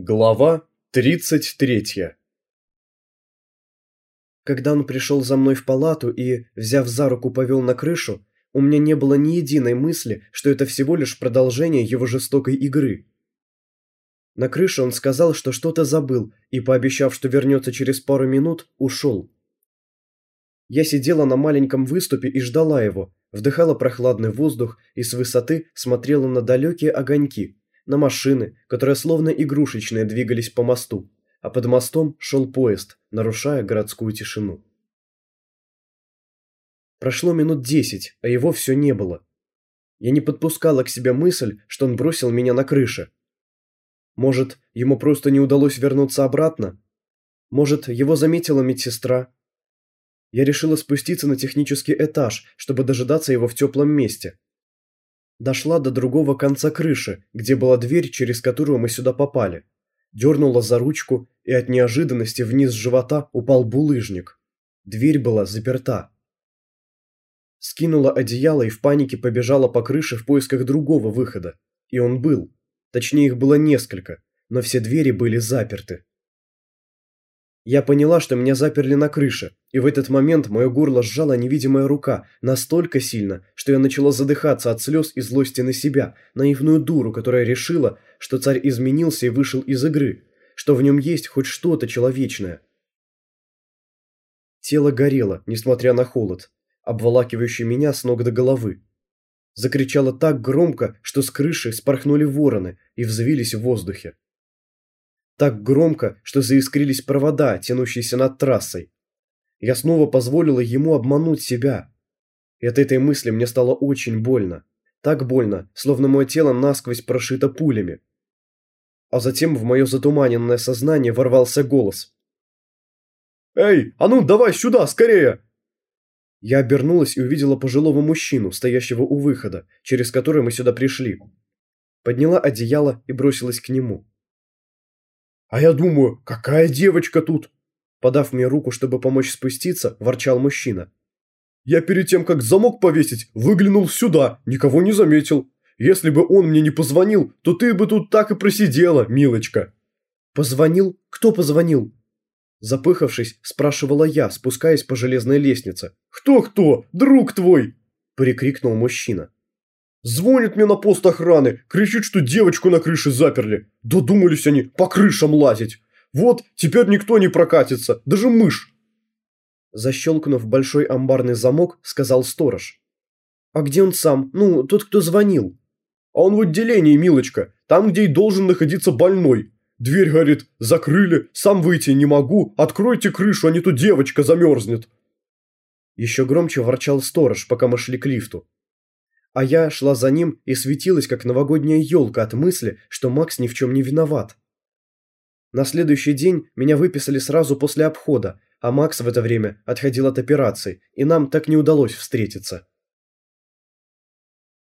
Глава 33 Когда он пришел за мной в палату и, взяв за руку, повел на крышу, у меня не было ни единой мысли, что это всего лишь продолжение его жестокой игры. На крыше он сказал, что что-то забыл, и, пообещав, что вернется через пару минут, ушел. Я сидела на маленьком выступе и ждала его, вдыхала прохладный воздух и с высоты смотрела на далекие огоньки, на машины, которые словно игрушечные двигались по мосту, а под мостом шел поезд, нарушая городскую тишину. Прошло минут десять, а его все не было. Я не подпускала к себе мысль, что он бросил меня на крыше. Может, ему просто не удалось вернуться обратно? Может, его заметила медсестра? Я решила спуститься на технический этаж, чтобы дожидаться его в теплом месте. Дошла до другого конца крыши, где была дверь, через которую мы сюда попали. Дернула за ручку, и от неожиданности вниз живота упал булыжник. Дверь была заперта. Скинула одеяло и в панике побежала по крыше в поисках другого выхода. И он был. Точнее, их было несколько, но все двери были заперты. Я поняла, что меня заперли на крыше, и в этот момент мое горло сжала невидимая рука настолько сильно, что я начала задыхаться от слез и злости на себя, наивную дуру, которая решила, что царь изменился и вышел из игры, что в нем есть хоть что-то человечное. Тело горело, несмотря на холод, обволакивающий меня с ног до головы. Закричала так громко, что с крыши спорхнули вороны и взвились в воздухе. Так громко, что заискрились провода, тянущиеся над трассой. Я снова позволила ему обмануть себя. И от этой мысли мне стало очень больно. Так больно, словно мое тело насквозь прошито пулями. А затем в мое затуманенное сознание ворвался голос. «Эй, а ну давай сюда, скорее!» Я обернулась и увидела пожилого мужчину, стоящего у выхода, через который мы сюда пришли. Подняла одеяло и бросилась к нему. «А я думаю, какая девочка тут?» Подав мне руку, чтобы помочь спуститься, ворчал мужчина. «Я перед тем, как замок повесить, выглянул сюда, никого не заметил. Если бы он мне не позвонил, то ты бы тут так и просидела, милочка». «Позвонил? Кто позвонил?» Запыхавшись, спрашивала я, спускаясь по железной лестнице. «Кто-кто? Друг твой!» – прикрикнул мужчина. Звонит мне на пост охраны, кричит, что девочку на крыше заперли. Додумались они по крышам лазить. Вот, теперь никто не прокатится, даже мышь. Защелкнув большой амбарный замок, сказал сторож. «А где он сам? Ну, тот, кто звонил?» «А он в отделении, милочка, там, где и должен находиться больной. Дверь, говорит, закрыли, сам выйти не могу, откройте крышу, а не то девочка замерзнет». Еще громче ворчал сторож, пока мы шли к лифту а я шла за ним и светилась, как новогодняя елка от мысли, что Макс ни в чем не виноват. На следующий день меня выписали сразу после обхода, а Макс в это время отходил от операции, и нам так не удалось встретиться.